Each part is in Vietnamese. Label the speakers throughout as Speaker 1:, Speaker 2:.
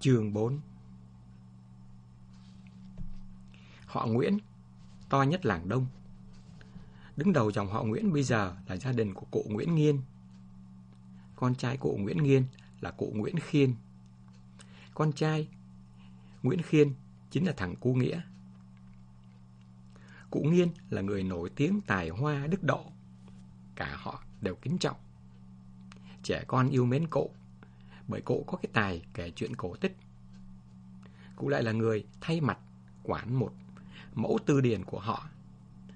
Speaker 1: Chương 4 Họ Nguyễn, to nhất làng Đông. Đứng đầu dòng họ Nguyễn bây giờ là gia đình của cụ Nguyễn Nghiên. Con trai cụ Nguyễn Nghiên là cụ Nguyễn Khiên. Con trai Nguyễn Khiên chính là thằng Cu Nghĩa. Cụ Nghiên là người nổi tiếng tài hoa đức độ. Cả họ đều kính trọng. Trẻ con yêu mến cụ bởi cụ có cái tài kể chuyện cổ tích. Cụ lại là người thay mặt quản một mẫu tư điển của họ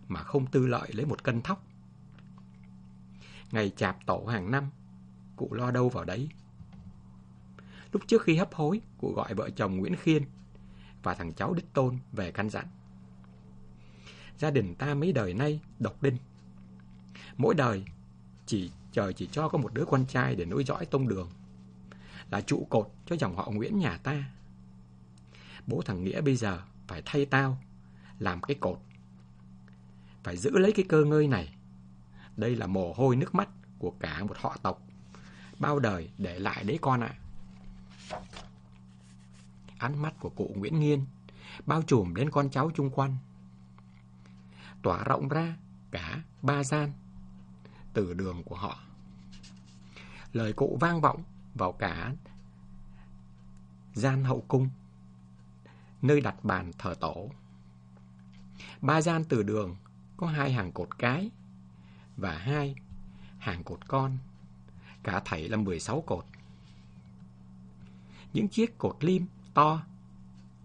Speaker 1: mà không tư lợi lấy một cân thóc. Ngày chạp tổ hàng năm, cụ lo đâu vào đấy. Lúc trước khi hấp hối, cụ gọi vợ chồng Nguyễn Khiên và thằng cháu Đích Tôn về căn dặn. Gia đình ta mấy đời nay độc đinh. Mỗi đời chỉ trời chỉ cho có một đứa con trai để nối dõi tông đường. Là trụ cột cho dòng họ Nguyễn nhà ta. Bố thằng Nghĩa bây giờ phải thay tao, làm cái cột. Phải giữ lấy cái cơ ngơi này. Đây là mồ hôi nước mắt của cả một họ tộc. Bao đời để lại đấy con ạ. Ánh mắt của cụ Nguyễn Nghiên bao trùm đến con cháu chung quanh. Tỏa rộng ra cả ba gian từ đường của họ. Lời cụ vang vọng vào cả gian hậu cung, nơi đặt bàn thờ tổ. Ba gian từ đường có hai hàng cột cái và hai hàng cột con, cả thảy là 16 cột. Những chiếc cột lim to,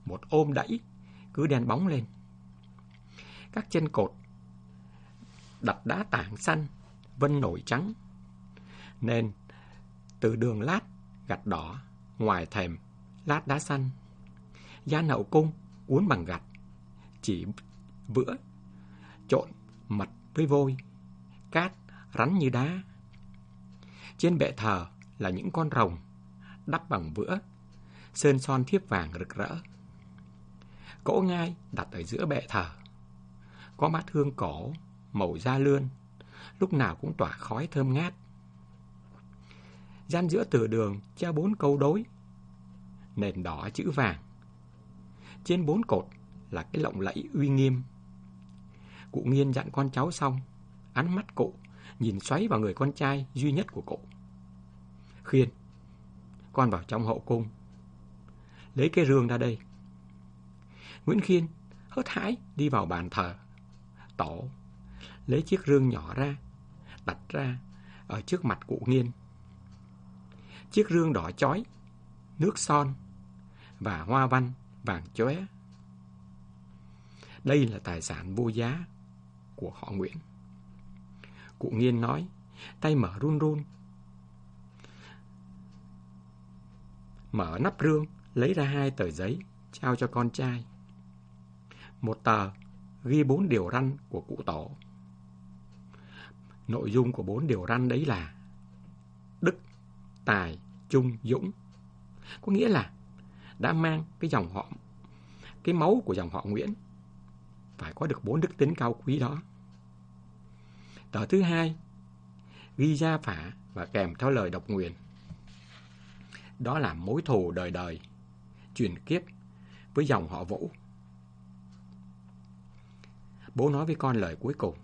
Speaker 1: một ôm đẩy, cứ đen bóng lên. Các chân cột đặt đá tảng xanh, vân nổi trắng. Nên từ đường lát, gạch đỏ, ngoài thềm, lát đá xanh. Gian hậu cung uốn bằng gạch, chỉ vữa, trộn mật với vôi, cát rắn như đá. Trên bệ thờ là những con rồng đắp bằng vữa, sơn son thiếp vàng rực rỡ. Cỗ ngai đặt ở giữa bệ thờ, có mát hương cổ, màu da lươn, lúc nào cũng tỏa khói thơm ngát. Gian giữa từ đường treo bốn câu đối, nền đỏ chữ vàng. Trên bốn cột là cái lộng lẫy uy nghiêm. Cụ nghiên dặn con cháu xong, ánh mắt cụ nhìn xoáy vào người con trai duy nhất của cụ. Khiên, con vào trong hậu cung. Lấy cái rương ra đây. Nguyễn Khiên hớt hãi đi vào bàn thờ. Tổ lấy chiếc rương nhỏ ra, đặt ra ở trước mặt cụ nghiên. Chiếc rương đỏ chói, nước son và hoa văn vàng chóe. Đây là tài sản vô giá của họ Nguyễn. Cụ nghiên nói, tay mở run run. Mở nắp rương, lấy ra hai tờ giấy, trao cho con trai. Một tờ ghi bốn điều răn của cụ tổ. Nội dung của bốn điều răn đấy là Tài, Trung, Dũng. Có nghĩa là đã mang cái dòng họ, cái máu của dòng họ Nguyễn. Phải có được bốn đức tính cao quý đó. Tờ thứ hai, ghi ra phả và kèm theo lời độc nguyện Đó là mối thù đời đời, truyền kiếp với dòng họ Vũ. Bố nói với con lời cuối cùng.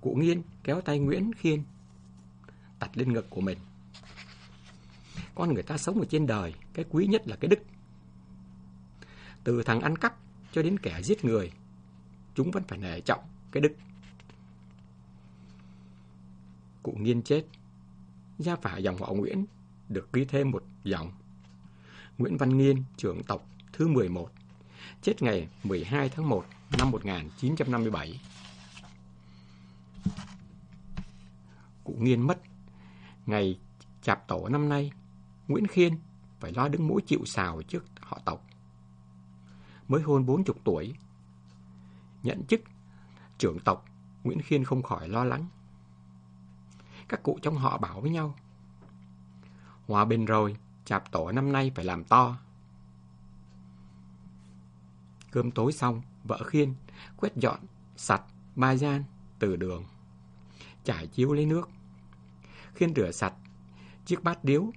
Speaker 1: Cụ Nghiên kéo tay Nguyễn Khiên đặt lên ngực của mình. Con người ta sống ở trên đời, cái quý nhất là cái đức. Từ thằng ăn cắp cho đến kẻ giết người, chúng vẫn phải nể trọng cái đức. Cụ Nghiên chết, gia phả dòng họ Nguyễn được ghi thêm một dòng. Nguyễn Văn Nghiên, trưởng tộc thứ 11, chết ngày 12 tháng 1 năm 1957. Cụ Nghiên mất ngày chạp tổ năm nay, Nguyễn Khiên phải lo đứng mũi chịu sào trước họ tộc. Mới hôn 40 tuổi, nhận chức trưởng tộc, Nguyễn Khiên không khỏi lo lắng. Các cụ trong họ bảo với nhau, Hòa bình rồi, chạp tổ năm nay phải làm to. Cơm tối xong, vợ Khiên quét dọn, sạch, ba gian, từ đường. Trải chiếu lấy nước. Khiên rửa sạch, chiếc bát điếu.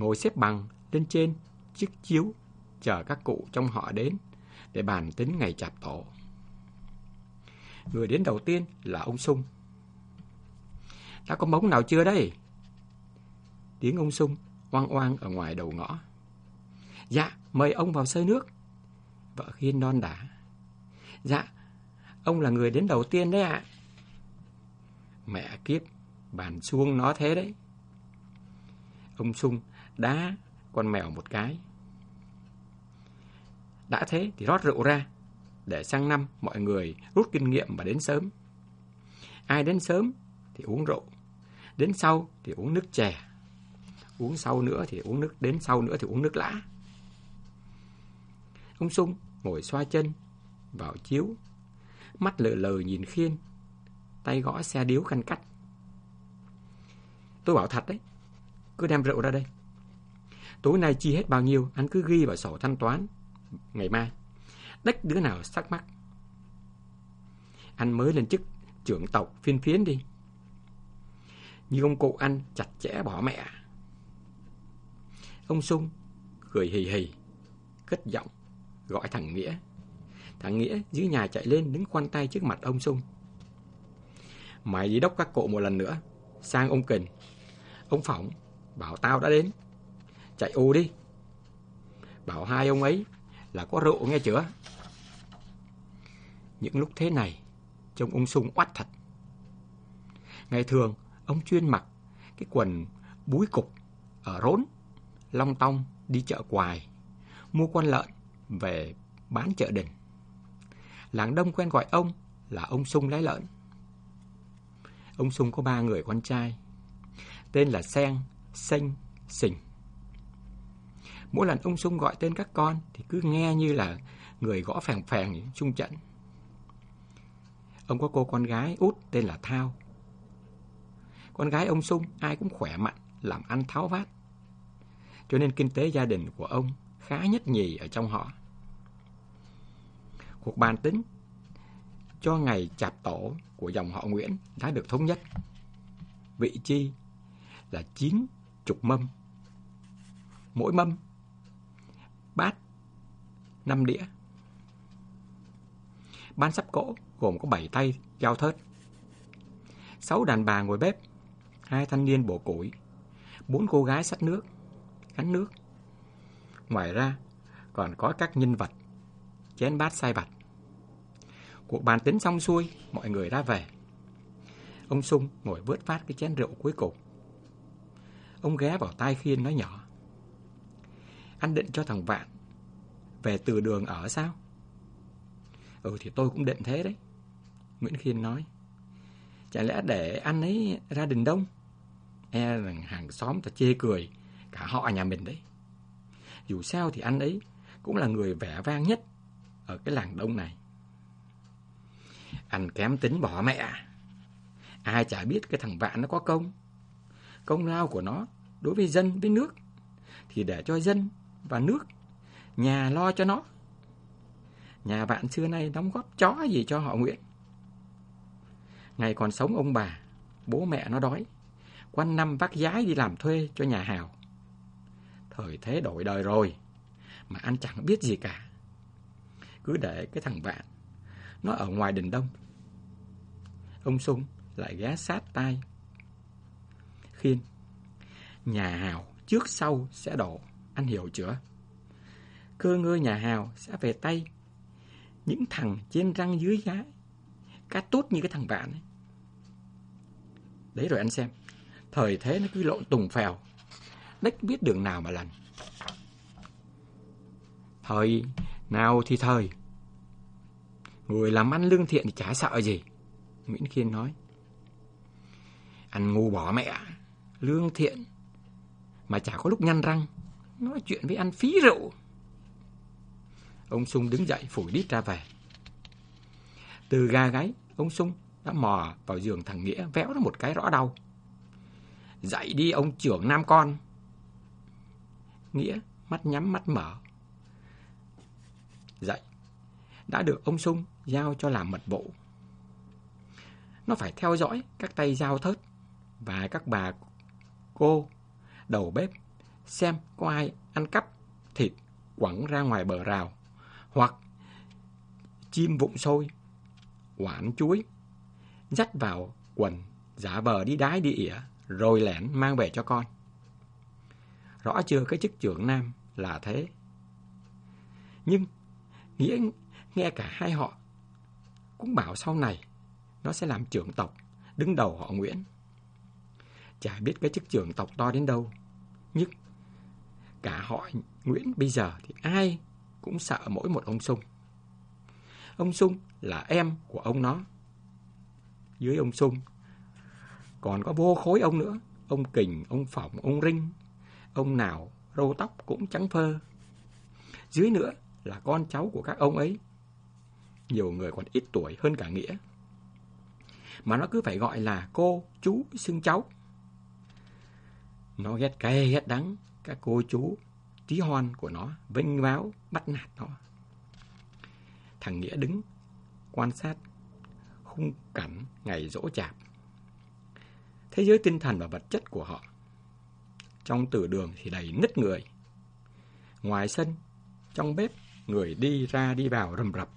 Speaker 1: Ngồi xếp bằng, lên trên chiếc chiếu chờ các cụ trong họ đến để bàn tính ngày chạp tổ. Người đến đầu tiên là ông Sung. Đã có mống nào chưa đây? Tiếng ông Sung oang oang ở ngoài đầu ngõ. Dạ, mời ông vào sơi nước. Vợ khiên non đá. Dạ, ông là người đến đầu tiên đấy ạ. Mẹ kiếp, bàn xuông nó thế đấy. Ông Sung đá con mèo một cái. Đã thế thì rót rượu ra, để sang năm mọi người rút kinh nghiệm và đến sớm. Ai đến sớm thì uống rượu, đến sau thì uống nước chè, uống sau nữa thì uống nước, đến sau nữa thì uống nước lã. Ông Sung ngồi xoa chân vào chiếu, mắt lờ lờ nhìn khiên, tay gõ xe điếu khăn cắt. Tôi bảo thật đấy, cứ đem rượu ra đây. Tối nay chi hết bao nhiêu, anh cứ ghi vào sổ thanh toán. Ngày mai, đách đứa nào sắc mắc. Anh mới lên chức trưởng tộc phiên phiến đi. Như ông cụ anh chặt chẽ bỏ mẹ. Ông Sung cười hì hì, cất giọng, gọi thằng Nghĩa. Thằng Nghĩa dưới nhà chạy lên đứng khoanh tay trước mặt ông Sung. Mày đi đốc các cụ một lần nữa, sang ông Kình. Ông Phỏng, bảo tao đã đến. Chạy ù đi. Bảo hai ông ấy là có rượu nghe chưa? Những lúc thế này, trông ông Sung oắt thật. Ngày thường, ông chuyên mặc cái quần búi cục ở rốn, long tong đi chợ quài, mua con lợn về bán chợ đình. Làng đông quen gọi ông là ông Sung lái lợn. Ông Sung có ba người con trai, tên là Sen, Xanh, Sình. Mỗi lần ông Sung gọi tên các con thì cứ nghe như là người gõ phèn phèn chung trận. Ông có cô con gái út tên là Thao. Con gái ông Sung ai cũng khỏe mạnh, làm ăn tháo vát. Cho nên kinh tế gia đình của ông khá nhất nhì ở trong họ. Cuộc bàn tính cho ngày chạp tổ của dòng họ Nguyễn đã được thống nhất. Vị chi là chín chục mâm. Mỗi mâm bát năm đĩa. Bán sắp cỗ gồm có 7 tay giao thớt. 6 đàn bà ngồi bếp, hai thanh niên bổ củi, bốn cô gái sắt nước, gắn nước. Ngoài ra, còn có các nhân vật, chén bát sai bạch. Cuộc bàn tính xong xuôi, mọi người ra về. Ông Sung ngồi vớt phát cái chén rượu cuối cùng. Ông ghé vào tai Khiên nói nhỏ. Anh định cho thằng Vạn về từ đường ở sao? Ừ thì tôi cũng định thế đấy. Nguyễn Khiên nói. Chả lẽ để anh ấy ra đình đông? E rằng hàng xóm ta chê cười, cả họ nhà mình đấy. Dù sao thì anh ấy cũng là người vẻ vang nhất ở cái làng đông này. Anh kém tính bỏ mẹ. À? Ai chả biết cái thằng Vạn nó có công. Công lao của nó đối với dân với nước, thì để cho dân và nước nhà lo cho nó. Nhà bạn xưa nay đóng góp chó gì cho họ Nguyễn. Ngày còn sống ông bà, bố mẹ nó đói. Quanh năm vác giái đi làm thuê cho nhà hào. Thời thế đổi đời rồi, mà anh chẳng biết gì cả. Cứ để cái thằng bạn nó ở ngoài đình đông. Ông Sung lại ghé sát tay, Khiên, nhà hào trước sau sẽ đổ, anh hiểu chưa? Cơ ngơi nhà hào sẽ về tay những thằng trên răng dưới gái. Cá tốt như cái thằng bạn ấy. Đấy rồi anh xem. Thời thế nó cứ lộn tùng phèo. Đếch biết đường nào mà lần. Thời nào thì thời. Người làm ăn lương thiện thì chả sợ gì. Nguyễn Khiên nói. Anh ngu bỏ mẹ. Lương thiện. Mà chả có lúc nhăn răng. Nói chuyện với anh phí rượu. Ông Sung đứng dậy phủi đít ra về. Từ ga gáy, ông Sung đã mò vào giường thằng Nghĩa véo nó một cái rõ đau. Dậy đi ông trưởng nam con. Nghĩa mắt nhắm mắt mở. Dậy. Đã được ông Sung giao cho làm mật vụ. Nó phải theo dõi các tay giao thớt và các bà cô đầu bếp xem có ai ăn cắp thịt quẳng ra ngoài bờ rào, hoặc chim vụng sôi, quản chuối, dắt vào quần, giả vờ đi đái đi ỉa, rồi lẻn mang về cho con. Rõ chưa cái chức trưởng nam là thế. Nhưng Nghĩa nghe cả hai họ cũng bảo sau này nó sẽ làm trưởng tộc, đứng đầu họ Nguyễn. Chả biết cái chức trưởng tộc to đến đâu, nhưng cả họ Nguyễn bây giờ thì ai cũng sợ mỗi một ông Sung. Ông Sung là em của ông nó. Dưới ông Sung còn có vô khối ông nữa, ông Kình, ông Phỏng, ông Rinh, ông nào râu tóc cũng trắng phơ. Dưới nữa là con cháu của các ông ấy. Nhiều người còn ít tuổi hơn cả Nghĩa. Mà nó cứ phải gọi là cô, chú, xưng cháu. Nó ghét cay, ghét đắng, các cô chú, tí hon của nó, vinh váo, bắt nạt nó. Thằng Nghĩa đứng, quan sát, khung cảnh ngày dỗ chạp. Thế giới tinh thần và vật chất của họ. Trong tử đường thì đầy nứt người. Ngoài sân, trong bếp, người đi ra đi vào rầm rập.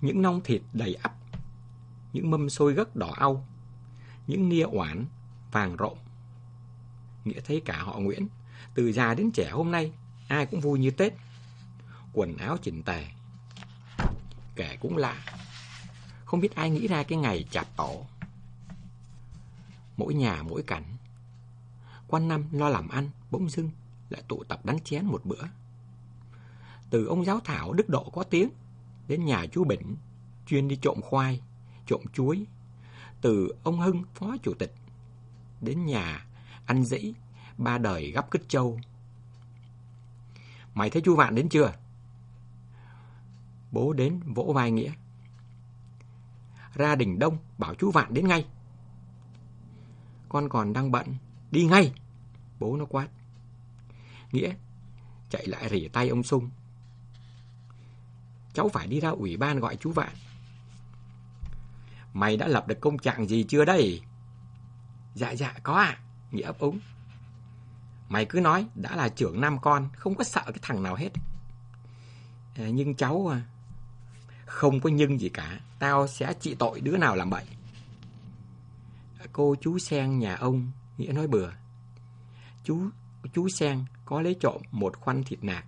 Speaker 1: Những nong thịt đầy ắp, những mâm xôi gấc đỏ au, những nia oản vàng rộng, Nghĩa thấy cả họ Nguyễn, từ già đến trẻ hôm nay, ai cũng vui như Tết. Quần áo chỉnh tề. Kẻ cũng lạ, không biết ai nghĩ ra cái ngày chạp tổ. Mỗi nhà mỗi cảnh. Quan năm lo làm ăn, bỗng dưng lại tụ tập đánh chén một bữa. Từ ông giáo thảo đức độ có tiếng, đến nhà chú Bỉnh, chuyên đi trộm khoai, trộm chuối. Từ ông Hưng, phó chủ tịch, đến nhà ăn dĩ, ba đời gấp cứt châu. Mày thấy chú Vạn đến chưa? Bố đến vỗ vai Nghĩa. Ra đỉnh đông, bảo chú Vạn đến ngay. Con còn đang bận, đi ngay. Bố nó quát. Nghĩa chạy lại rỉ tay ông Sung. Cháu phải đi ra ủy ban gọi chú Vạn. Mày đã lập được công trạng gì chưa đây? Dạ dạ có ạ. À. Nghĩa ấp úng. Mày cứ nói đã là trưởng năm con, không có sợ cái thằng nào hết. À, nhưng cháu à, không có nhưng gì cả, tao sẽ trị tội đứa nào làm bậy. Cô chú Sen nhà ông, Nghĩa nói bừa. Chú chú Sen có lấy trộm một khoanh thịt nạc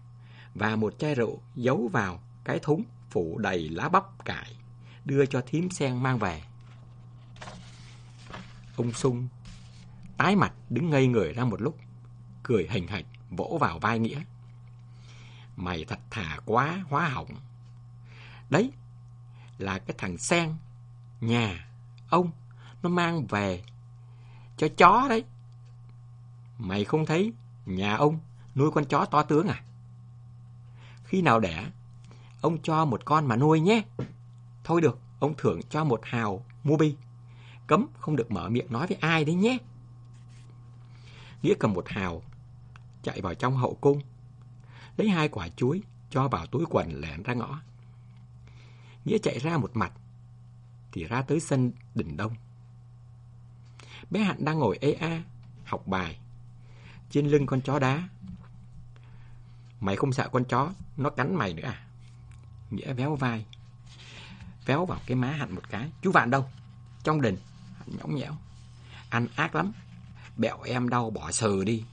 Speaker 1: và một chai rượu giấu vào cái thúng phủ đầy lá bắp cải, đưa cho thím Sen mang về. Ông Sung tái mặt đứng ngây người ra một lúc, cười hình hạch vỗ vào vai Nghĩa. Mày thật thà quá, hóa hỏng. Đấy, là cái thằng Sen, nhà, ông, nó mang về cho chó đấy. Mày không thấy nhà ông nuôi con chó to tướng à? Khi nào đẻ, ông cho một con mà nuôi nhé. Thôi được, ông thưởng cho một hào mua bi. Cấm không được mở miệng nói với ai đấy nhé. Nghĩa cầm một hào, chạy vào trong hậu cung, lấy hai quả chuối, cho vào túi quần lẻn ra ngõ. Nghĩa chạy ra một mặt, thì ra tới sân đỉnh đông. Bé Hạnh đang ngồi ê a, học bài, trên lưng con chó đá. Mày không sợ con chó, nó cắn mày nữa à? Nghĩa véo vai, véo vào cái má Hạnh một cái. Chú Vạn đâu? Trong đình. Hạnh nhõng nhẽo. anh ác lắm, bẹo em đau bỏ sờ đi.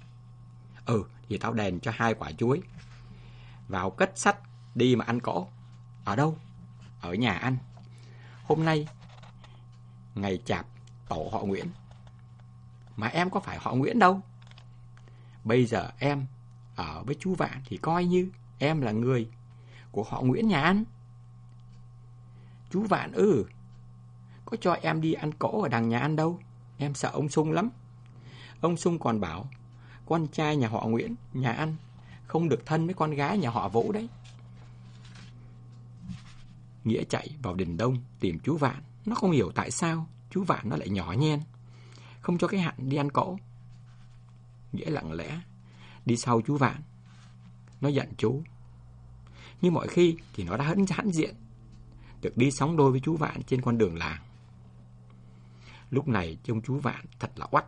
Speaker 1: Ừ, thì tao đền cho hai quả chuối. Vào cất sách, đi mà ăn cỗ Ở đâu? Ở nhà anh. Hôm nay, ngày chạp, tổ họ Nguyễn. Mà em có phải họ Nguyễn đâu. Bây giờ em ở với chú Vạn thì coi như em là người của họ Nguyễn nhà anh. Chú Vạn ư, có cho em đi ăn cỗ ở đằng nhà ăn đâu. Em sợ ông Sung lắm. Ông Sung còn bảo, con trai nhà họ Nguyễn, nhà ăn, không được thân với con gái nhà họ Vũ đấy. Nghĩa chạy vào đình đông tìm chú Vạn. Nó không hiểu tại sao chú Vạn nó lại nhỏ nhen. Không cho cái hạn đi ăn cỗ. Nghĩa lặng lẽ đi sau chú Vạn. Nó giận chú. Như mọi khi thì nó đã hẫn hãn diện. Được đi sóng đôi với chú Vạn trên con đường làng. Lúc này trông chú Vạn thật là oắt.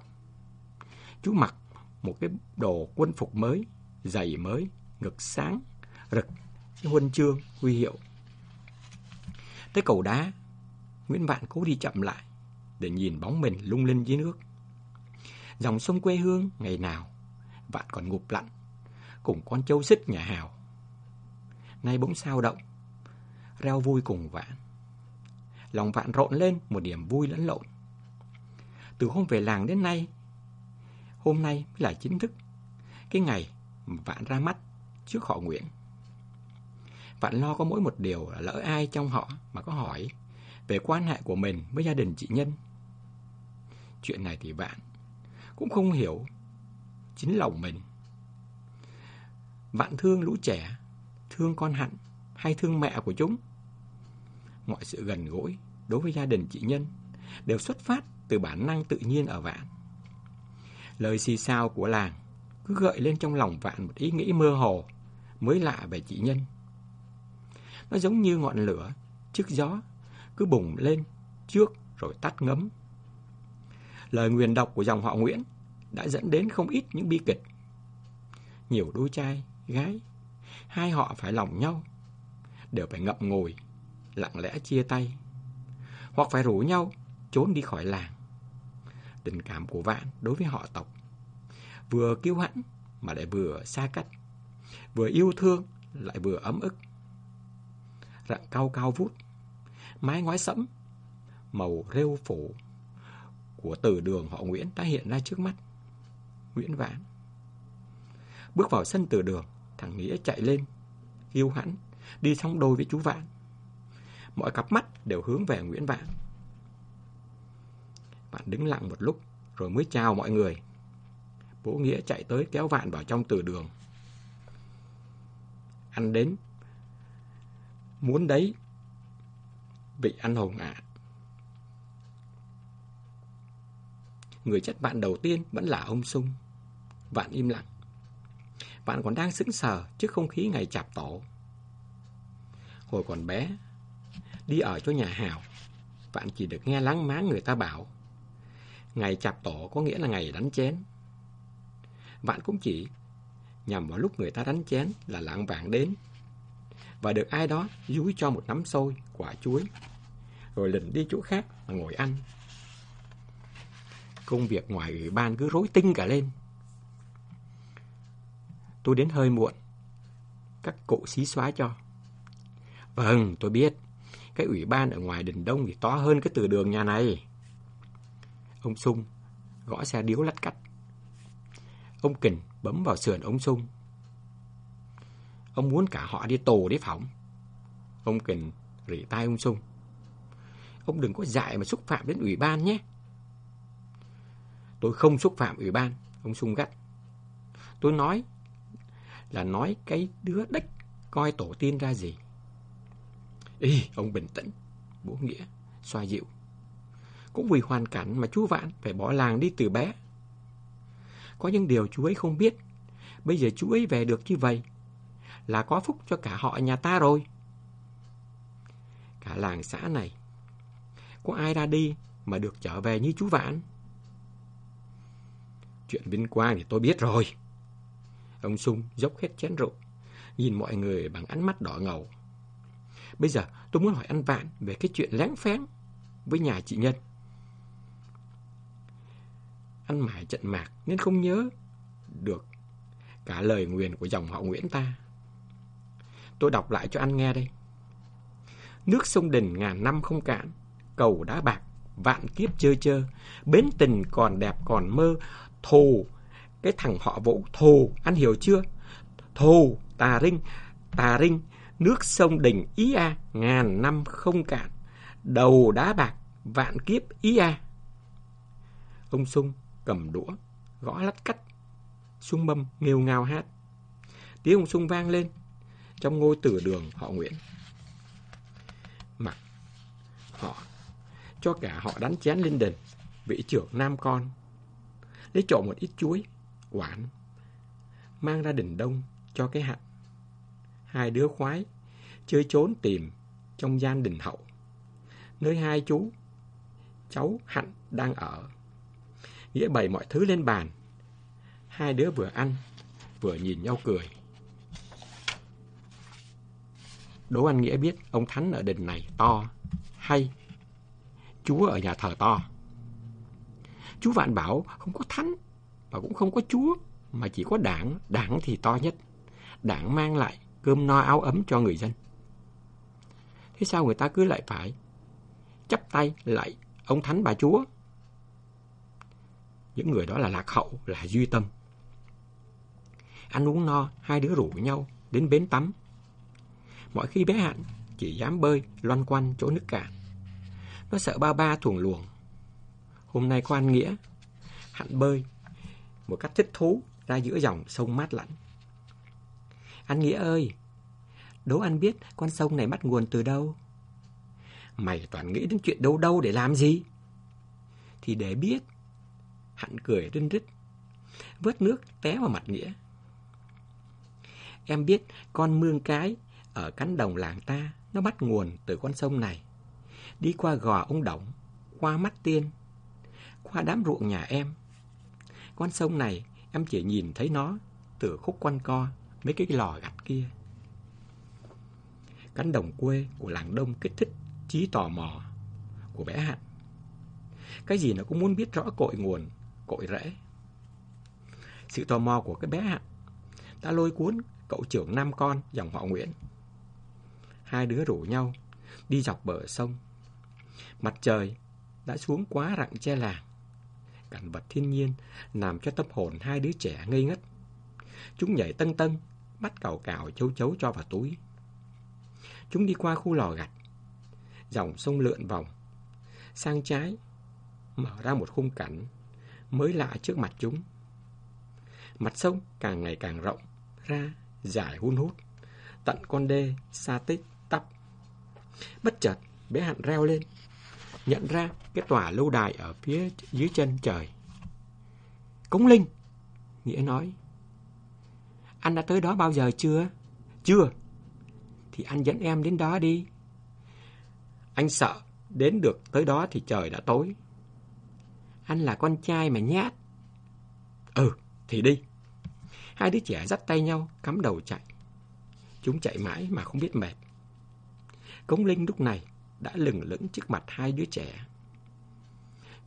Speaker 1: Chú mặc một cái đồ quân phục mới, giày mới, ngực sáng, rực, huân chương, huy hiệu. Tới cầu đá, Nguyễn Vạn cố đi chậm lại để nhìn bóng mình lung linh dưới nước. Dòng sông quê hương ngày nào, Vạn còn ngụp lặn, cùng con châu xích nhà hào. Nay bỗng sao động, reo vui cùng Vạn. Lòng Vạn rộn lên một niềm vui lẫn lộn. Từ hôm về làng đến nay, hôm nay mới là chính thức, cái ngày mà Vạn ra mắt trước họ Nguyễn. Vạn lo có mỗi một điều là lỡ ai trong họ mà có hỏi về quan hệ của mình với gia đình chị Nhân. Chuyện này thì Vạn cũng không hiểu chính lòng mình. Vạn thương lũ trẻ, thương con Hạnh hay thương mẹ của chúng. Mọi sự gần gũi đối với gia đình chị Nhân đều xuất phát từ bản năng tự nhiên ở Vạn. Lời xì xào của làng cứ gợi lên trong lòng Vạn một ý nghĩ mơ hồ, mới lạ về chị Nhân. Nó giống như ngọn lửa trước gió, cứ bùng lên trước rồi tắt ngấm. Lời nguyền độc của dòng họ Nguyễn đã dẫn đến không ít những bi kịch. Nhiều đôi trai, gái, hai họ phải lòng nhau, đều phải ngậm ngồi lặng lẽ chia tay, hoặc phải rủ nhau trốn đi khỏi làng. Tình cảm của Vạn đối với họ tộc vừa kiêu hãnh mà lại vừa xa cách, vừa yêu thương lại vừa ấm ức. Rặng cao cao vút, mái ngói sẫm, màu rêu phủ của từ đường họ Nguyễn đã hiện ra trước mắt. Nguyễn Vãn. Bước vào sân từ đường, thằng Nghĩa chạy lên, kiêu hãnh, đi song đôi với chú Vạn. Mọi cặp mắt đều hướng về Nguyễn Vạn. Vạn đứng lặng một lúc, rồi mới chào mọi người. Bố Nghĩa chạy tới kéo Vạn vào trong từ đường. ăn đến. Muốn đấy. Vị anh hùng ạ. Người chất bạn đầu tiên vẫn là ông Sung. Vạn im lặng. Vạn còn đang sững sờ trước không khí ngày chạp tổ. Hồi còn bé, đi ở chỗ nhà Hào, Vạn chỉ được nghe lắng máng người ta bảo Ngày chạp tổ có nghĩa là ngày đánh chén. Vạn cũng chỉ nhằm vào lúc người ta đánh chén là lạng vạn đến. Và được ai đó dúi cho một nắm xôi, quả chuối, rồi lình đi chỗ khác mà ngồi ăn. Công việc ngoài ủy ban cứ rối tinh cả lên. Tôi đến hơi muộn. Các cụ xí xóa cho. Vâng, tôi biết. Cái ủy ban ở ngoài đình đông thì to hơn cái từ đường nhà này. Ông Sung gõ xe điếu lách cắt. Ông Kình bấm vào sườn ông Sung. Ông muốn cả họ đi tù đi phỏng. Ông Kình rỉ tai ông Sung. Ông đừng có dại mà xúc phạm đến ủy ban nhé. Tôi không xúc phạm ủy ban, ông Sung gắt. Tôi nói là nói cái đứa đích coi tổ tiên ra gì. Ý, ông bình tĩnh, bố Nghĩa, xoa dịu. Cũng vì hoàn cảnh mà chú Vạn phải bỏ làng đi từ bé. Có những điều chú ấy không biết. Bây giờ chú ấy về được như vậy là có phúc cho cả họ nhà ta rồi. Cả làng xã này, có ai ra đi mà được trở về như chú Vạn? Chuyện vinh quang thì tôi biết rồi. Ông Sung dốc hết chén rượu, nhìn mọi người bằng ánh mắt đỏ ngầu. Bây giờ tôi muốn hỏi anh Vạn về cái chuyện lén phén với nhà chị Nhân ăn mải trận mạc nên không nhớ được cả lời nguyền của dòng họ Nguyễn ta. Tôi đọc lại cho anh nghe đây. Nước sông Đình ngàn năm không cạn, cầu đá bạc, vạn kiếp chơi chơ, bến tình còn đẹp còn mơ, thù, cái thằng họ vũ thù, anh hiểu chưa? Thù, tà rinh, tà rinh, nước sông Đình ý a, ngàn năm không cạn, đầu đá bạc, vạn kiếp ý a. Ông Sung cầm đũa, gõ lách cách, Sung mâm nghêu ngao hát. Tiếng ông Sung vang lên trong ngôi tử đường họ Nguyễn. Mặc họ cho cả họ đánh chén lên đền, vị trưởng nam con, lấy trộm một ít chuối, quản, mang ra đình đông cho cái hạnh. Hai đứa khoái, chơi trốn tìm trong gian đình hậu, nơi hai chú, cháu hạnh đang ở. Nghĩa bày mọi thứ lên bàn, Hai đứa vừa ăn, vừa nhìn nhau cười. Đỗ Anh Nghĩa biết ông Thánh ở đình này to, hay, chúa ở nhà thờ to. Chú Vạn bảo không có Thánh, và cũng không có chúa, mà chỉ có đảng, đảng thì to nhất. Đảng mang lại cơm no áo ấm cho người dân. Thế sao người ta cứ lại phải chắp tay lại ông Thánh bà Chúa? Những người đó là lạc hậu, là duy tâm. Ăn uống no, hai đứa rủ nhau đến bến tắm. Mọi khi bé Hạn chỉ dám bơi loanh quanh chỗ nước cạn. Nó sợ ba ba thuồng luồng. Hôm nay có ăn nghĩa, Hạn bơi một cách thích thú ra giữa dòng sông mát lạnh. Anh Nghĩa ơi, đố anh biết con sông này bắt nguồn từ đâu? Mày toàn nghĩ đến chuyện đâu đâu để làm gì? Thì để biết. Hạnh cười rinh rít, vớt nước té vào mặt Nghĩa. Em biết con mương cái ở cánh đồng làng ta nó bắt nguồn từ con sông này. Đi qua gò ông đổng, qua mắt tiên, qua đám ruộng nhà em. Con sông này em chỉ nhìn thấy nó từ khúc quanh co mấy cái lò gạch kia. Cánh đồng quê của làng đông kích thích trí tò mò của bé Hạnh. Cái gì nó cũng muốn biết rõ cội nguồn, cội rễ. Sự tò mò của cái bé Hạnh đã lôi cuốn cậu trưởng năm con dòng họ Nguyễn. Hai đứa rủ nhau đi dọc bờ sông. Mặt trời đã xuống quá rặng che làng. Cảnh vật thiên nhiên làm cho tâm hồn hai đứa trẻ ngây ngất. Chúng nhảy tân tân, bắt cào cào chấu chấu cho vào túi. Chúng đi qua khu lò gạch. Dòng sông lượn vòng. Sang trái, mở ra một khung cảnh mới lạ trước mặt chúng. Mặt sông càng ngày càng rộng ra, dài hun hút, tận con đê, xa tích, tắp. Bất chợt, bé Hạn reo lên, nhận ra cái tòa lâu đài ở phía dưới chân trời. Cống Linh, Nghĩa nói, anh đã tới đó bao giờ chưa? Chưa. Thì anh dẫn em đến đó đi. Anh sợ đến được tới đó thì trời đã tối. Anh là con trai mà nhát. Ừ, thì đi. Hai đứa trẻ dắt tay nhau, cắm đầu chạy. Chúng chạy mãi mà không biết mệt. Cống Linh lúc này đã lừng lững trước mặt hai đứa trẻ.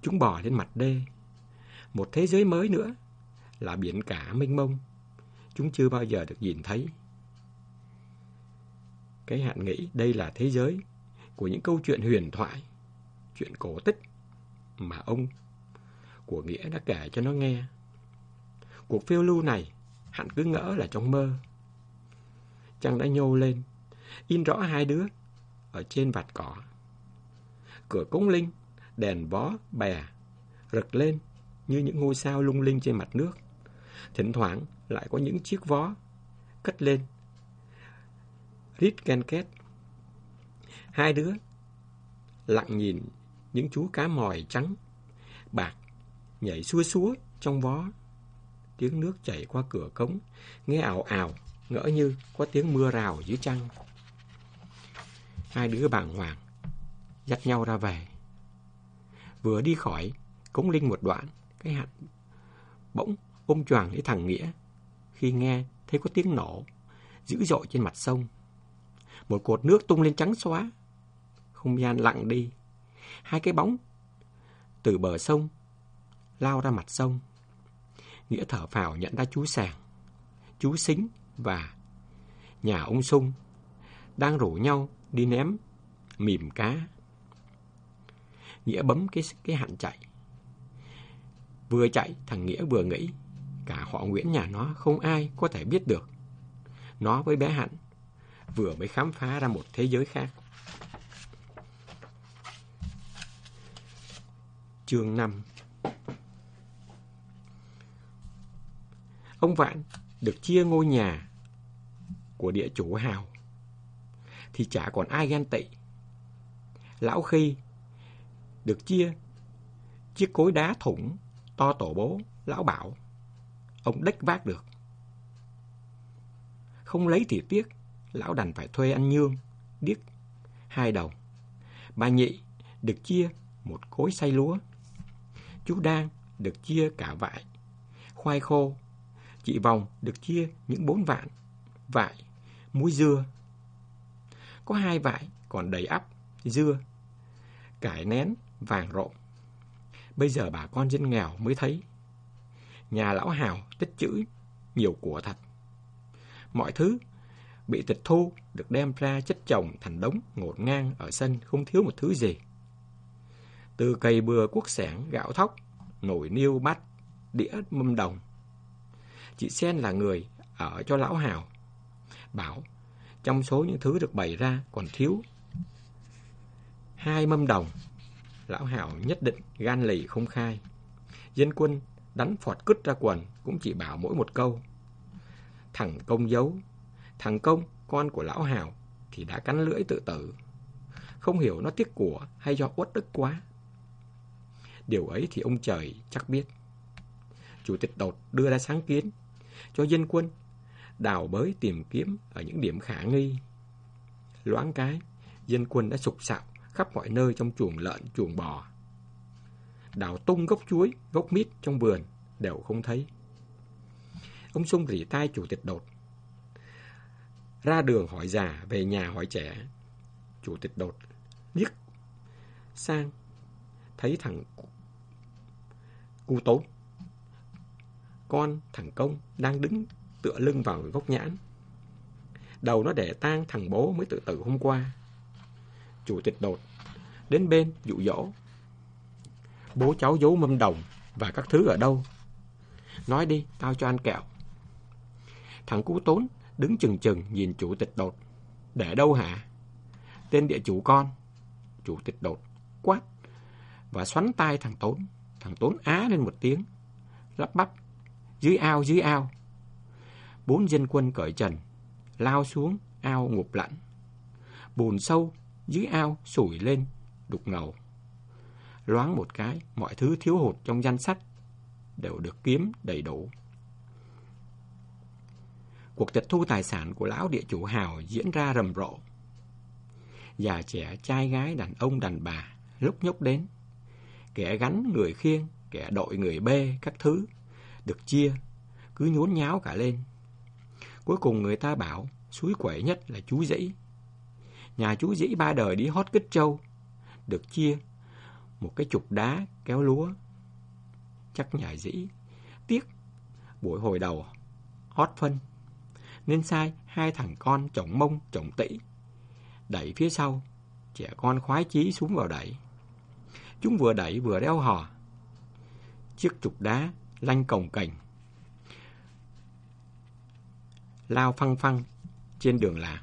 Speaker 1: Chúng bò lên mặt đê. Một thế giới mới nữa là biển cả mênh mông chúng chưa bao giờ được nhìn thấy. Cái hạn nghĩ đây là thế giới của những câu chuyện huyền thoại, chuyện cổ tích mà ông của Nghĩa đã kể cho nó nghe. Cuộc phiêu lưu này hẳn cứ ngỡ là trong mơ. Trăng đã nhô lên, in rõ hai đứa ở trên vạt cỏ. Cửa cống linh, đèn bó, bè, rực lên như những ngôi sao lung linh trên mặt nước. Thỉnh thoảng lại có những chiếc vó cất lên. Rít ken két. Hai đứa lặng nhìn những chú cá mòi trắng, bạc, nhảy xua xúa trong vó. Tiếng nước chảy qua cửa cống, nghe ảo ảo, ngỡ như có tiếng mưa rào dưới trăng. Hai đứa bàng hoàng, dắt nhau ra về. Vừa đi khỏi, cống linh một đoạn, cái hạt bỗng ôm choàng lấy thằng Nghĩa khi nghe thấy có tiếng nổ dữ dội trên mặt sông. Một cột nước tung lên trắng xóa. Không gian lặng đi. Hai cái bóng từ bờ sông lao ra mặt sông. Nghĩa thở phào nhận ra chú Sàng, chú Xính và nhà ông Sung đang rủ nhau đi ném mìm cá. Nghĩa bấm cái cái hạn chạy. Vừa chạy, thằng Nghĩa vừa nghĩ Cả họ Nguyễn nhà nó không ai có thể biết được. Nó với bé Hạnh vừa mới khám phá ra một thế giới khác. Chương 5 Ông Vạn được chia ngôi nhà của địa chủ Hào thì chả còn ai ghen tị. Lão Khi được chia chiếc cối đá thủng to tổ bố, lão bảo ông đếch vác được. Không lấy thì tiếc, lão đành phải thuê anh Nhương, điếc, hai đầu. Bà Nhị được chia một cối xay lúa. Chú Đang được chia cả vải, khoai khô chị vòng được chia những bốn vạn, vải, muối dưa. Có hai vải còn đầy ắp, dưa, cải nén, vàng rộn. Bây giờ bà con dân nghèo mới thấy. Nhà lão hào tích chữ nhiều của thật. Mọi thứ bị tịch thu được đem ra chất chồng thành đống ngột ngang ở sân không thiếu một thứ gì. Từ cây bừa cuốc sẻng, gạo thóc, nồi niêu bát, đĩa mâm đồng. Chị Sen là người ở cho lão Hào. Bảo, trong số những thứ được bày ra còn thiếu hai mâm đồng. Lão Hào nhất định gan lì không khai. Dân quân đánh phọt cứt ra quần cũng chỉ bảo mỗi một câu. Thằng công giấu, thằng công, con của lão Hào, thì đã cắn lưỡi tự tử. Không hiểu nó tiếc của hay do uất ức quá. Điều ấy thì ông trời chắc biết. Chủ tịch đột đưa ra sáng kiến cho dân quân đào bới tìm kiếm ở những điểm khả nghi. Loáng cái, dân quân đã sục sạo khắp mọi nơi trong chuồng lợn, chuồng bò. Đào tung gốc chuối, gốc mít trong vườn đều không thấy. Ông Sung rỉ tai chủ tịch đột. Ra đường hỏi già, về nhà hỏi trẻ. Chủ tịch đột liếc sang thấy thằng cu tốn con thằng công đang đứng tựa lưng vào gốc nhãn. Đầu nó để tang thằng bố mới tự tử hôm qua. Chủ tịch đột đến bên dụ dỗ. Bố cháu giấu mâm đồng và các thứ ở đâu? Nói đi tao cho ăn kẹo. Thằng cú tốn đứng chừng chừng nhìn chủ tịch đột. Để đâu hả? Tên địa chủ con. Chủ tịch đột quát và xoắn tay thằng Tốn. Thằng Tốn á lên một tiếng, lắp bắp, dưới ao, dưới ao. Bốn dân quân cởi trần, lao xuống ao ngụp lặn. Bùn sâu, dưới ao sủi lên, đục ngầu. Loáng một cái, mọi thứ thiếu hụt trong danh sách đều được kiếm đầy đủ. Cuộc tịch thu tài sản của lão địa chủ hào diễn ra rầm rộ. Già trẻ, trai gái, đàn ông, đàn bà lúc nhúc đến kẻ gánh người khiêng, kẻ đội người bê, các thứ, được chia, cứ nhốn nháo cả lên. Cuối cùng người ta bảo, suối quẩy nhất là chú dĩ. Nhà chú dĩ ba đời đi hót kích châu, được chia một cái chục đá kéo lúa. Chắc nhà dĩ, tiếc, buổi hồi đầu hót phân, nên sai hai thằng con chồng mông chồng tỉ, đẩy phía sau, trẻ con khoái chí xuống vào đẩy. Chúng vừa đẩy vừa đeo hò. Chiếc trục đá lanh cổng cành. Lao phăng phăng trên đường làng.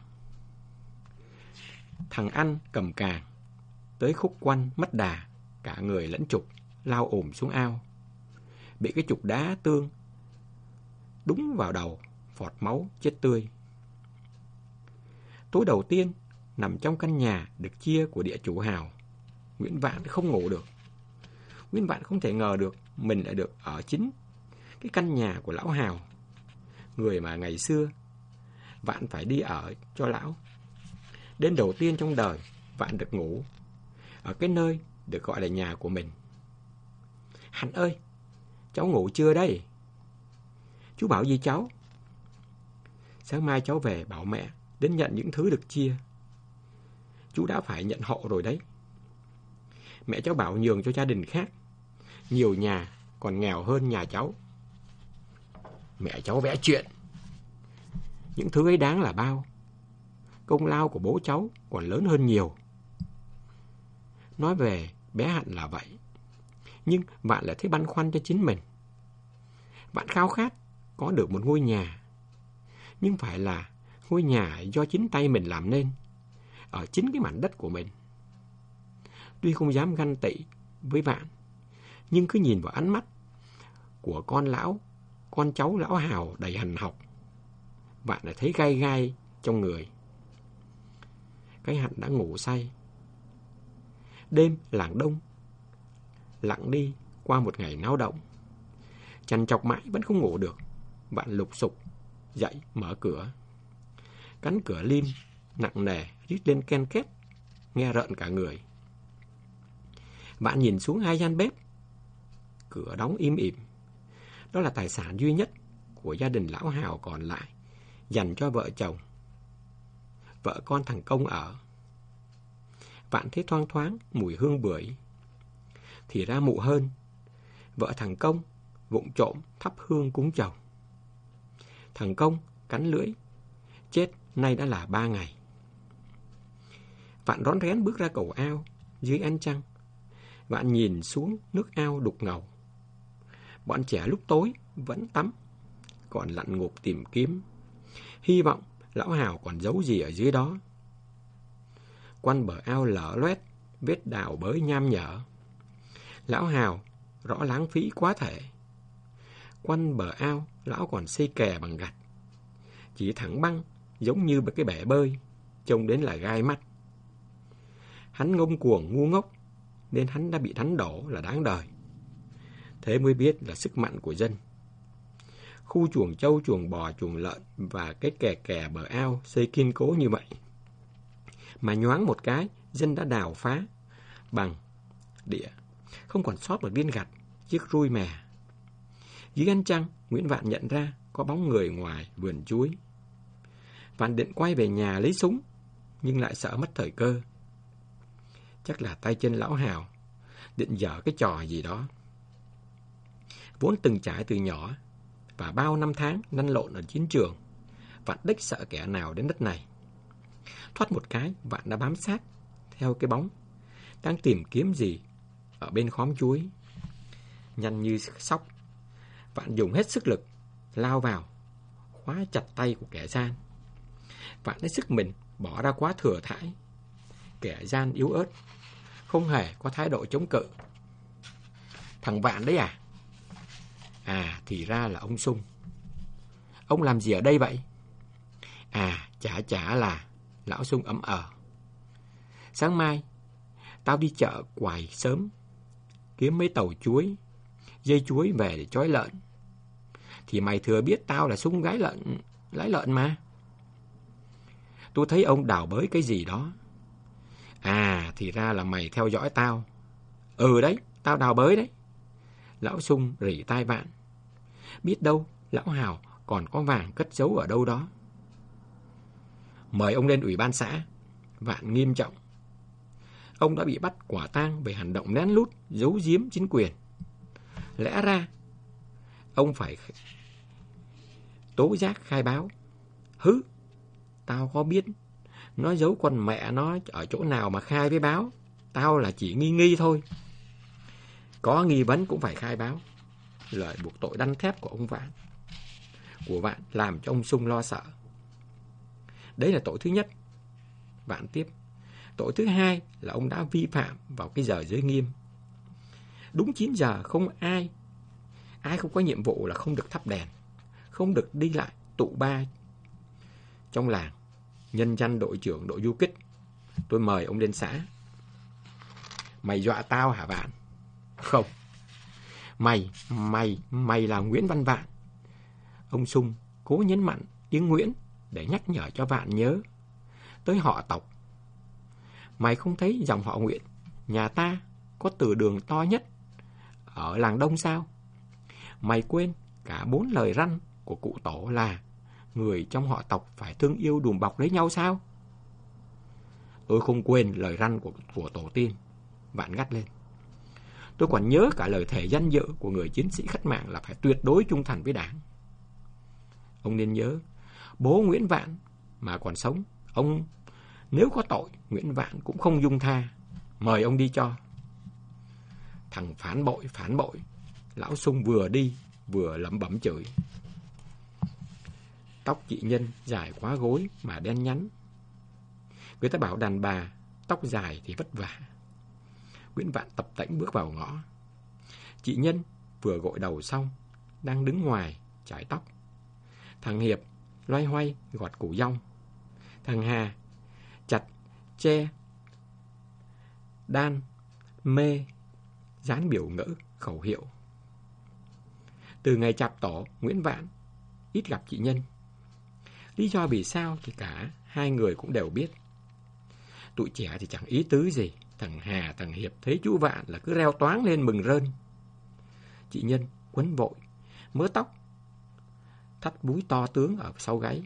Speaker 1: Thằng ăn cầm càng, tới khúc quanh mất đà, cả người lẫn trục, lao ồm xuống ao. Bị cái trục đá tương đúng vào đầu, phọt máu, chết tươi. Tối đầu tiên, nằm trong căn nhà được chia của địa chủ hào. Nguyễn Vạn không ngủ được. Nguyên Vạn không thể ngờ được mình lại được ở chính cái căn nhà của lão Hào. Người mà ngày xưa Vạn phải đi ở cho lão. đến đầu tiên trong đời, Vạn được ngủ ở cái nơi được gọi là nhà của mình. Hạnh ơi, cháu ngủ chưa đây? Chú bảo gì cháu? Sáng mai cháu về bảo mẹ đến nhận những thứ được chia. Chú đã phải nhận hộ rồi đấy mẹ cháu bảo nhường cho gia đình khác. Nhiều nhà còn nghèo hơn nhà cháu. Mẹ cháu vẽ chuyện. Những thứ ấy đáng là bao. Công lao của bố cháu còn lớn hơn nhiều. Nói về bé Hạnh là vậy. Nhưng bạn lại thấy băn khoăn cho chính mình. Bạn khao khát có được một ngôi nhà. Nhưng phải là ngôi nhà do chính tay mình làm nên. Ở chính cái mảnh đất của mình. Tuy không dám ganh tị với bạn, nhưng cứ nhìn vào ánh mắt của con lão, con cháu lão hào đầy hành học. Bạn lại thấy gai gai trong người. Cái hạnh đã ngủ say. Đêm làng đông, lặng đi qua một ngày náo động. Chằn chọc mãi vẫn không ngủ được. Bạn lục sục, dậy mở cửa. Cánh cửa lim, nặng nề, rít lên ken két, nghe rợn cả người. Bạn nhìn xuống hai gian bếp. Cửa đóng im ỉm. Đó là tài sản duy nhất của gia đình lão Hào còn lại, dành cho vợ chồng. Vợ con thằng Công ở. Vạn thấy thoang thoáng mùi hương bưởi. Thì ra mụ hơn, vợ thằng Công vụng trộm thắp hương cúng chồng. Thằng Công cắn lưỡi, chết nay đã là ba ngày. Vạn rón rén bước ra cầu ao, dưới ánh trăng. Vạn nhìn xuống nước ao đục ngầu. Bọn trẻ lúc tối vẫn tắm, còn lặn ngụp tìm kiếm. Hy vọng lão Hào còn giấu gì ở dưới đó. Quanh bờ ao lở loét, vết đào bới nham nhở. Lão Hào rõ lãng phí quá thể. Quanh bờ ao, lão còn xây kè bằng gạch. Chỉ thẳng băng, giống như cái bể bơi, trông đến là gai mắt. Hắn ngông cuồng ngu ngốc, nên hắn đã bị đánh đổ là đáng đời. Thế mới biết là sức mạnh của dân. Khu chuồng trâu, chuồng bò, chuồng lợn và cái kè kè bờ ao xây kiên cố như vậy. Mà nhoáng một cái, dân đã đào phá bằng địa, không còn sót một viên gạch, chiếc rui mè. Dưới ánh trăng, Nguyễn Vạn nhận ra có bóng người ngoài vườn chuối. Vạn định quay về nhà lấy súng, nhưng lại sợ mất thời cơ. Chắc là tay chân lão hào, định dở cái trò gì đó. Vốn từng trải từ nhỏ, và bao năm tháng năn lộn ở chiến trường, Vạn đích sợ kẻ nào đến đất này. Thoát một cái, Vạn đã bám sát theo cái bóng, đang tìm kiếm gì ở bên khóm chuối. Nhanh như sóc, Vạn dùng hết sức lực, lao vào, khóa chặt tay của kẻ gian. Vạn lấy sức mình bỏ ra quá thừa thải. Kẻ gian yếu ớt, không hề có thái độ chống cự. Thằng Vạn đấy à? À, thì ra là ông Sung. Ông làm gì ở đây vậy? À, chả chả là Lão Sung ấm ở. Sáng mai, tao đi chợ quài sớm, kiếm mấy tàu chuối, dây chuối về để trói lợn. Thì mày thừa biết tao là Sung gái lợn, lái lợn mà. Tôi thấy ông đào bới cái gì đó. À, thì ra là mày theo dõi tao. Ừ đấy, tao đào bới đấy. Lão Sung rỉ tai vạn. Biết đâu, lão Hào còn có vàng cất giấu ở đâu đó. Mời ông lên ủy ban xã. Vạn nghiêm trọng. Ông đã bị bắt quả tang về hành động lén lút, giấu giếm chính quyền. Lẽ ra, ông phải tố giác khai báo. Hứ, tao có biết nó giấu con mẹ nó ở chỗ nào mà khai với báo. Tao là chỉ nghi nghi thôi. Có nghi vấn cũng phải khai báo. Lời buộc tội đanh thép của ông Vạn. Của Vạn làm cho ông Sung lo sợ. Đấy là tội thứ nhất. Vạn tiếp. Tội thứ hai là ông đã vi phạm vào cái giờ giới nghiêm. Đúng 9 giờ không ai, ai không có nhiệm vụ là không được thắp đèn, không được đi lại tụ ba trong làng. Nhân danh đội trưởng đội du kích, tôi mời ông lên xã. Mày dọa tao hả bạn? Không. Mày, mày, mày là Nguyễn Văn Vạn. Ông Sung cố nhấn mạnh tiếng Nguyễn để nhắc nhở cho Vạn nhớ tới họ tộc. Mày không thấy dòng họ Nguyễn, nhà ta có từ đường to nhất ở làng Đông sao? Mày quên cả bốn lời răn của cụ tổ là người trong họ tộc phải thương yêu đùm bọc lấy nhau sao? Tôi không quên lời răn của, của tổ tiên. Vạn gắt lên. Tôi còn nhớ cả lời thề danh dự của người chiến sĩ khách mạng là phải tuyệt đối trung thành với đảng. Ông nên nhớ, bố Nguyễn Vạn mà còn sống, ông nếu có tội, Nguyễn Vạn cũng không dung tha. Mời ông đi cho. Thằng phản bội, phản bội. Lão Sung vừa đi, vừa lẩm bẩm chửi. Tóc chị Nhân dài quá gối mà đen nhánh. Người ta bảo đàn bà, tóc dài thì vất vả. Nguyễn Vạn tập tễnh bước vào ngõ. Chị Nhân vừa gội đầu xong, đang đứng ngoài, chải tóc. Thằng Hiệp loay hoay gọt củ rong. Thằng Hà chặt, che, đan, mê, dán biểu ngữ, khẩu hiệu. Từ ngày chạp tổ, Nguyễn Vạn ít gặp chị Nhân. Lý do vì sao thì cả hai người cũng đều biết. Tụi trẻ thì chẳng ý tứ gì. Thằng Hà, thằng Hiệp thấy chú Vạn là cứ reo toáng lên mừng rơn. Chị Nhân quấn vội, mớ tóc, thắt búi to tướng ở sau gáy.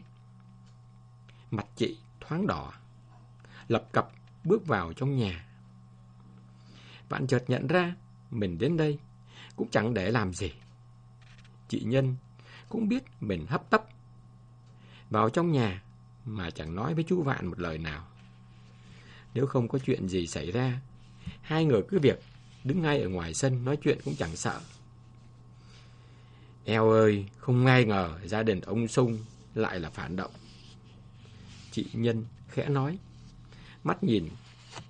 Speaker 1: Mặt chị thoáng đỏ, lập cập bước vào trong nhà. vạn chợt nhận ra mình đến đây cũng chẳng để làm gì. Chị Nhân cũng biết mình hấp tấp. Vào trong nhà mà chẳng nói với chú Vạn một lời nào. Nếu không có chuyện gì xảy ra, hai người cứ việc đứng ngay ở ngoài sân nói chuyện cũng chẳng sợ. Eo ơi, không ngay ngờ gia đình ông Sung lại là phản động. Chị Nhân khẽ nói, mắt nhìn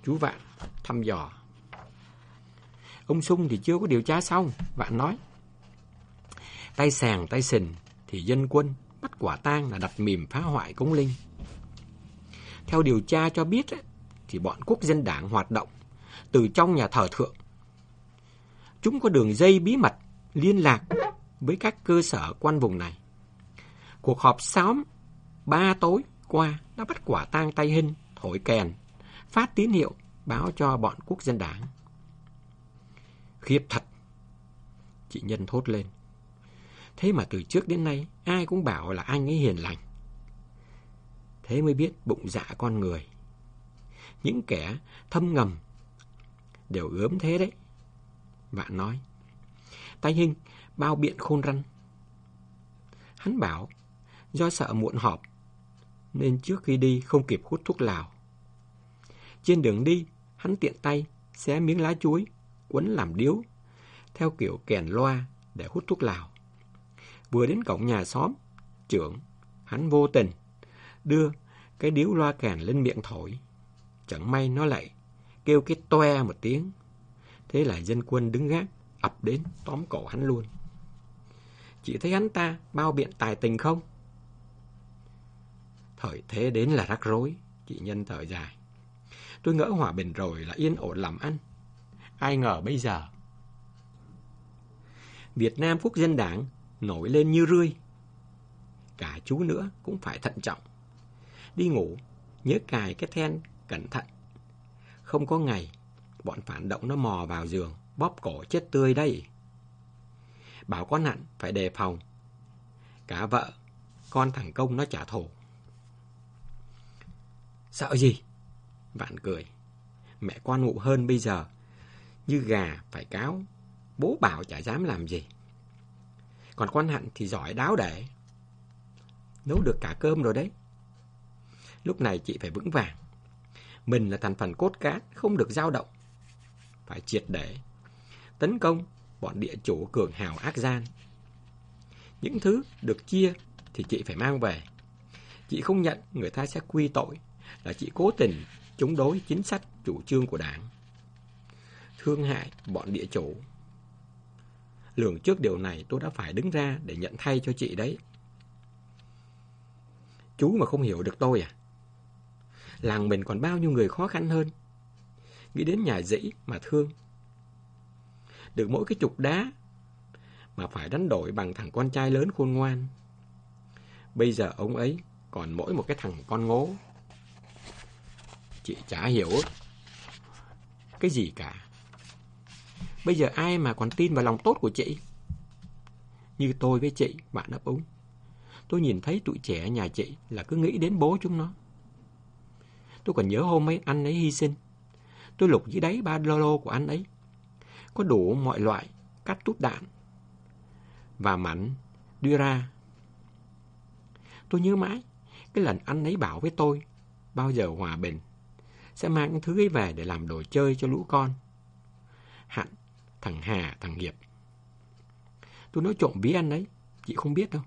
Speaker 1: chú Vạn thăm dò. Ông Sung thì chưa có điều tra xong, Vạn nói. Tay sàng tay sình thì dân quân bắt quả tang là đặt mìm phá hoại cống linh. Theo điều tra cho biết thì bọn quốc dân đảng hoạt động từ trong nhà thờ thượng. Chúng có đường dây bí mật liên lạc với các cơ sở quan vùng này. Cuộc họp xóm ba tối qua đã bắt quả tang tay hình, thổi kèn, phát tín hiệu báo cho bọn quốc dân đảng. Khiếp thật! Chị Nhân thốt lên. Thế mà từ trước đến nay ai cũng bảo là anh ấy hiền lành. Thế mới biết bụng dạ con người. Những kẻ thâm ngầm đều ướm thế đấy. Bạn nói. Tay hình bao biện khôn răn. Hắn bảo do sợ muộn họp nên trước khi đi không kịp hút thuốc lào. Trên đường đi, hắn tiện tay xé miếng lá chuối, quấn làm điếu, theo kiểu kèn loa để hút thuốc lào. Vừa đến cổng nhà xóm, trưởng, hắn vô tình, đưa cái điếu loa kèn lên miệng thổi. Chẳng may nó lại kêu cái toe một tiếng. Thế là dân quân đứng gác, ập đến tóm cổ hắn luôn. Chị thấy hắn ta bao biện tài tình không? Thời thế đến là rắc rối, chị Nhân thở dài. Tôi ngỡ hòa bình rồi là yên ổn làm ăn. Ai ngờ bây giờ. Việt Nam Quốc dân đảng nổi lên như rươi. Cả chú nữa cũng phải thận trọng. Đi ngủ, nhớ cài cái then cẩn thận. Không có ngày, bọn phản động nó mò vào giường, bóp cổ chết tươi đây. Bảo con nặn phải đề phòng. Cả vợ, con thằng công nó trả thù. Sợ gì? Vạn cười. Mẹ con ngụ hơn bây giờ. Như gà phải cáo. Bố bảo chả dám làm gì. Còn con Hạnh thì giỏi đáo để. Nấu được cả cơm rồi đấy. Lúc này chị phải vững vàng. Mình là thành phần cốt cán, không được dao động. Phải triệt để. Tấn công bọn địa chủ cường hào ác gian. Những thứ được chia thì chị phải mang về. Chị không nhận, người ta sẽ quy tội là chị cố tình chống đối chính sách chủ trương của đảng. Thương hại bọn địa chủ. Lường trước điều này, tôi đã phải đứng ra để nhận thay cho chị đấy. Chú mà không hiểu được tôi à? Làng mình còn bao nhiêu người khó khăn hơn. Nghĩ đến nhà dĩ mà thương. Được mỗi cái chục đá mà phải đánh đổi bằng thằng con trai lớn khôn ngoan. Bây giờ ông ấy còn mỗi một cái thằng con ngố Chị chả hiểu cái gì cả. Bây giờ ai mà còn tin vào lòng tốt của chị? Như tôi với chị, bạn ấp úng. Tôi nhìn thấy tụi trẻ nhà chị là cứ nghĩ đến bố chúng nó. Tôi còn nhớ hôm ấy anh ấy hy sinh. Tôi lục dưới đáy ba lô lô của anh ấy. Có đủ mọi loại cắt tút đạn và mảnh đưa ra. Tôi nhớ mãi cái lần anh ấy bảo với tôi bao giờ hòa bình sẽ mang những thứ ấy về để làm đồ chơi cho lũ con. Hạnh, thằng Hà, thằng Hiệp. Tôi nói trộm bí anh ấy, chị không biết đâu.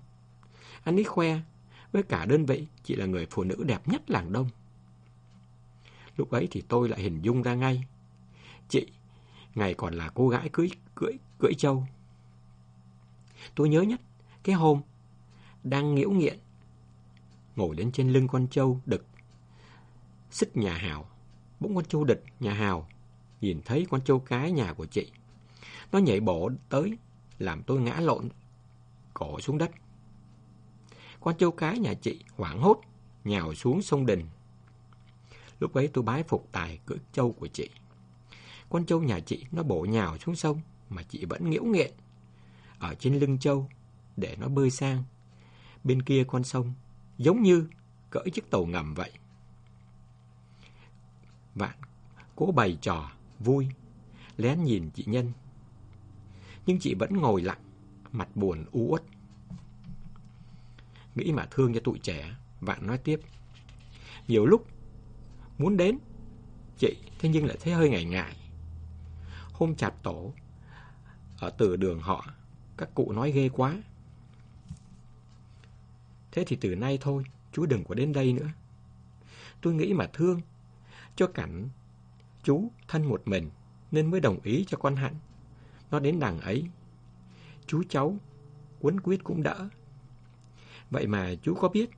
Speaker 1: Anh ấy khoe, với cả đơn vị, chị là người phụ nữ đẹp nhất làng đông. Lúc ấy thì tôi lại hình dung ra ngay. Chị, ngày còn là cô gái cưới, cưỡi, cưỡi trâu. Tôi nhớ nhất, cái hôm, đang nghiễu nghiện, ngồi lên trên lưng con trâu đực, xích nhà hào bỗng con trâu địch nhà Hào nhìn thấy con trâu cái nhà của chị. Nó nhảy bổ tới, làm tôi ngã lộn, cổ xuống đất. Con trâu cái nhà chị hoảng hốt, nhào xuống sông đình. Lúc ấy tôi bái phục tài cưỡi trâu của chị. Con trâu nhà chị nó bổ nhào xuống sông mà chị vẫn nghiễu nghiện ở trên lưng trâu để nó bơi sang Bên kia con sông, giống như cỡ chiếc tàu ngầm vậy. Vạn cố bày trò, vui, lén nhìn chị Nhân. Nhưng chị vẫn ngồi lặng, mặt buồn u uất. Nghĩ mà thương cho tụi trẻ, Vạn nói tiếp. Nhiều lúc muốn đến chị, thế nhưng lại thấy hơi ngại ngại. Hôm chặt tổ, ở từ đường họ, các cụ nói ghê quá. Thế thì từ nay thôi, chú đừng có đến đây nữa. Tôi nghĩ mà thương, cho cảnh chú thân một mình, nên mới đồng ý cho con Hạnh. Nó đến đằng ấy, chú cháu, quấn quyết cũng đỡ. Vậy mà chú có biết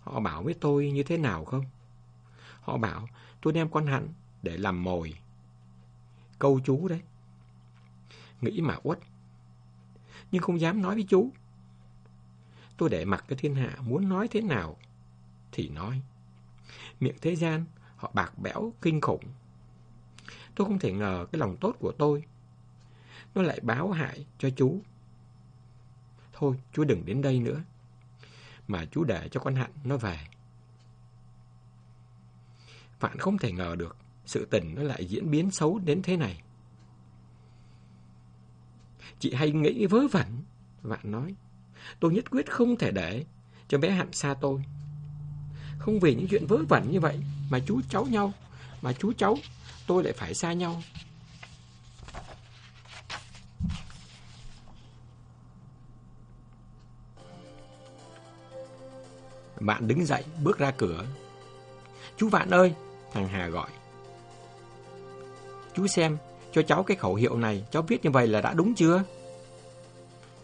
Speaker 1: họ bảo với tôi như thế nào không? Họ bảo tôi đem con Hạnh để làm mồi. Câu chú đấy. Nghĩ mà uất. Nhưng không dám nói với chú. Tôi để mặc cái thiên hạ muốn nói thế nào thì nói. Miệng thế gian họ bạc bẽo kinh khủng. Tôi không thể ngờ cái lòng tốt của tôi nó lại báo hại cho chú. Thôi, chú đừng đến đây nữa. Mà chú để cho con Hạnh nó về. Vạn không thể ngờ được sự tình nó lại diễn biến xấu đến thế này. Chị hay nghĩ vớ vẩn, Vạn nói. Tôi nhất quyết không thể để cho bé Hạnh xa tôi. Không vì những chuyện vớ vẩn như vậy mà chú cháu nhau, mà chú cháu tôi lại phải xa nhau. Bạn đứng dậy, bước ra cửa. Chú Vạn ơi, thằng Hà gọi. Chú xem, cho cháu cái khẩu hiệu này, cháu viết như vậy là đã đúng chưa?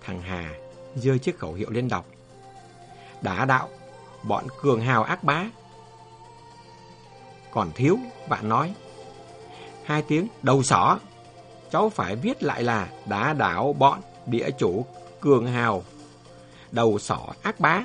Speaker 1: Thằng Hà giơ chiếc khẩu hiệu lên đọc. Đá đạo, bọn cường hào ác bá. Còn thiếu, bạn nói. Hai tiếng đầu sỏ. Cháu phải viết lại là đá đảo bọn địa chủ cường hào đầu sỏ ác bá